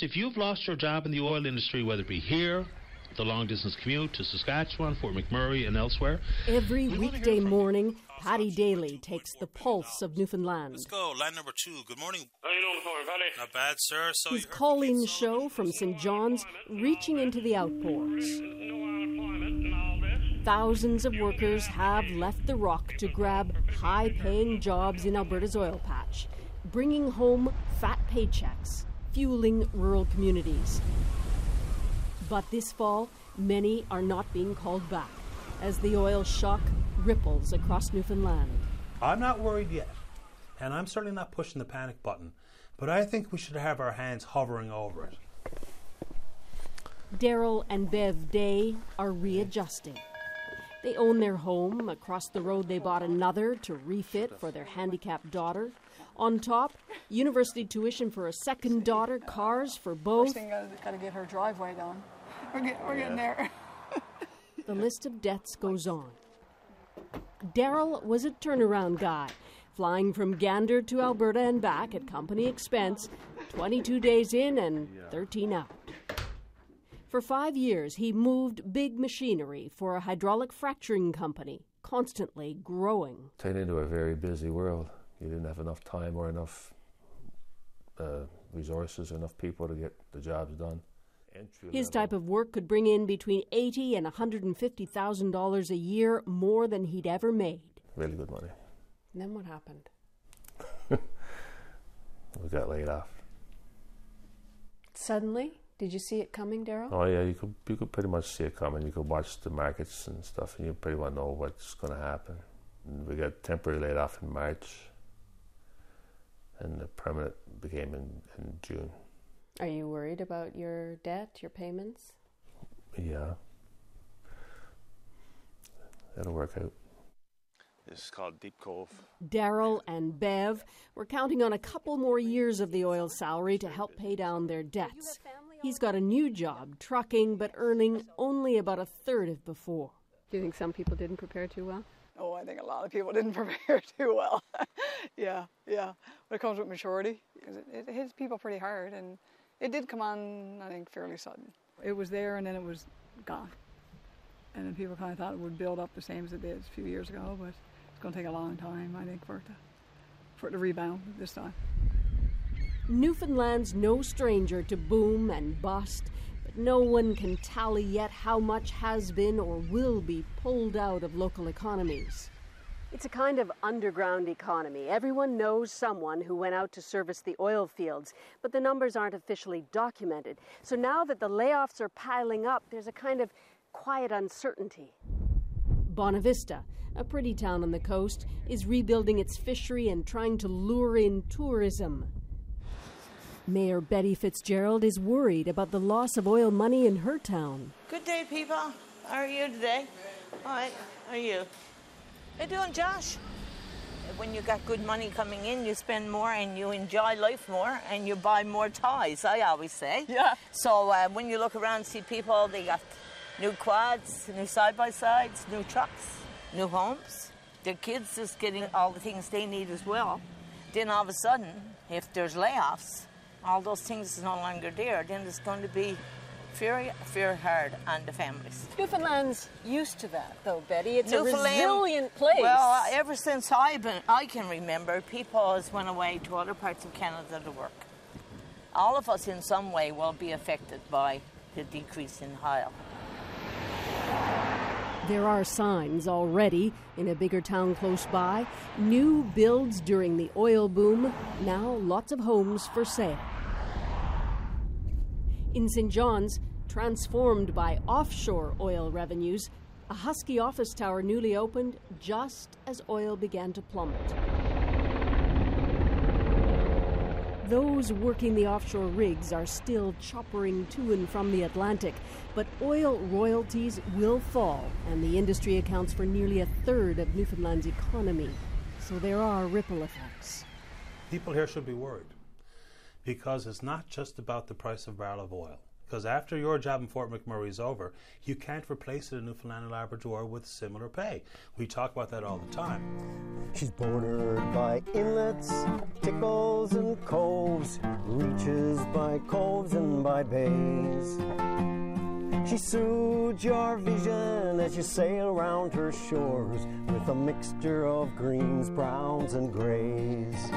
If you've lost your job in the oil industry, whether it be here, the long distance commute to Saskatchewan, Fort McMurray, and elsewhere. Every weekday morning, Paddy Daly takes the pulse of Newfoundland. Let's go. Line number two. Good morning. How you doing this Paddy? Not bad, sir. So His you heard call in show from St. John's reaching into the outports. No unemployment and all this. Thousands of workers have left the rock to grab high paying jobs in Alberta's oil patch, bringing home fat paychecks, fueling rural communities. But this fall, many are not being called back as the oil shock ripples across Newfoundland. I'm not worried yet, and I'm certainly not pushing the panic button, but I think we should have our hands hovering over it. Daryl and Bev Day are readjusting. They own their home. Across the road, they bought another to refit for their handicapped daughter. On top, university tuition for a second daughter, cars for both. thing got to get her driveway done. We're, get, we're getting there. The list of debts goes on. Daryl was a turnaround guy, flying from Gander to Alberta and back at company expense, 22 days in and 13 out. For five years, he moved big machinery for a hydraulic fracturing company, constantly growing. Turned into a very busy world. You didn't have enough time or enough uh, resources, enough people to get the jobs done. His type of work could bring in between eighty and one hundred and fifty thousand dollars a year, more than he'd ever made. really good money. And then what happened? We got laid off. Suddenly, did you see it coming, Daryl? Oh yeah, you could you could pretty much see it coming. You could watch the markets and stuff, and you pretty well know what's going to happen. And we got temporarily laid off in March, permanent became in, in June. Are you worried about your debt, your payments? Yeah, that'll work out. This is called Deep Cove. Daryl and Bev were counting on a couple more years of the oil salary to help pay down their debts. He's got a new job, trucking, but earning only about a third of before. Do you think some people didn't prepare too well? Oh, I think a lot of people didn't prepare too well. yeah, yeah. When it comes with maturity, because it, it hits people pretty hard, and it did come on, I think, fairly sudden. It was there, and then it was gone. And then people kind of thought it would build up the same as it did a few years ago, but it's going to take a long time, I think, for it to, for it to rebound this time. Newfoundland's no stranger to boom and bust, but no one can tally yet how much has been or will be pulled out of local economies. It's a kind of underground economy. Everyone knows someone who went out to service the oil fields, but the numbers aren't officially documented. So now that the layoffs are piling up, there's a kind of quiet uncertainty. Bonavista, a pretty town on the coast, is rebuilding its fishery and trying to lure in tourism. Mayor Betty Fitzgerald is worried about the loss of oil money in her town. Good day, people. How are you today? All right. How are you? How you doing, Josh? When you got good money coming in, you spend more and you enjoy life more and you buy more toys, I always say. Yeah. So uh, when you look around, and see people, they got new quads, new side-by-sides, new trucks, new homes. Their kids just getting all the things they need as well. Then all of a sudden, if there's layoffs, all those things is no longer there. Then it's going to be very, very hard on the families. Newfoundland's used to that, though, Betty. It's a resilient place. Well, ever since I've been, I can remember, people has went away to other parts of Canada to work. All of us, in some way, will be affected by the decrease in oil. There are signs already in a bigger town close by. New builds during the oil boom, now lots of homes for sale. In St. John's, transformed by offshore oil revenues, a Husky office tower newly opened just as oil began to plummet. Those working the offshore rigs are still choppering to and from the Atlantic, but oil royalties will fall, and the industry accounts for nearly a third of Newfoundland's economy. So there are ripple effects. People here should be worried because it's not just about the price of barrel of oil. Because after your job in Fort McMurray is over, you can't replace it in Newfoundland and Labrador with similar pay. We talk about that all the time. She's bordered by inlets, tickles, and coves, reaches by coves and by bays. She soothes your vision as you sail around her shores with a mixture of greens, browns, and grays.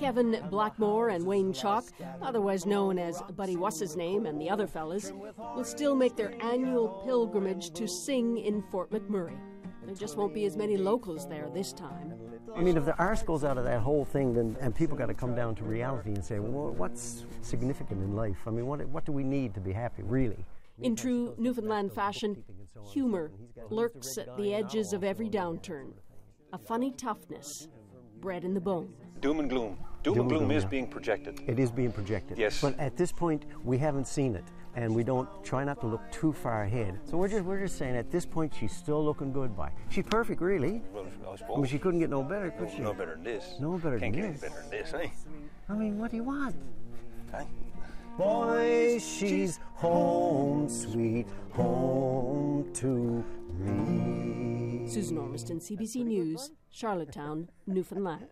Kevin Blackmore and Wayne Chalk, otherwise known as Buddy What's His Name and the other fellas, will still make their annual pilgrimage to sing in Fort McMurray. There just won't be as many locals there this time. I mean, if the arse goes out of that whole thing, then and people got to come down to reality and say, well, what's significant in life? I mean, what, what do we need to be happy, really? In true Newfoundland fashion, humor lurks at the edges of every downturn. A funny toughness bred in the bone. Doom and gloom. Doom, Doom and gloom gloom, is yeah. being projected. It is being projected. Yes. But at this point, we haven't seen it, and we don't try not to look too far ahead. So we're just we're just saying at this point, she's still looking good. By she's perfect, really. Well, I suppose. I mean, she couldn't get no better, could no, she? no better than this. No better Can't than get this. any better than this, eh? I mean, what do you want? Huh? Boy, she's home, sweet home to me. Susan Ormiston, CBC News, Charlottetown, Newfoundland.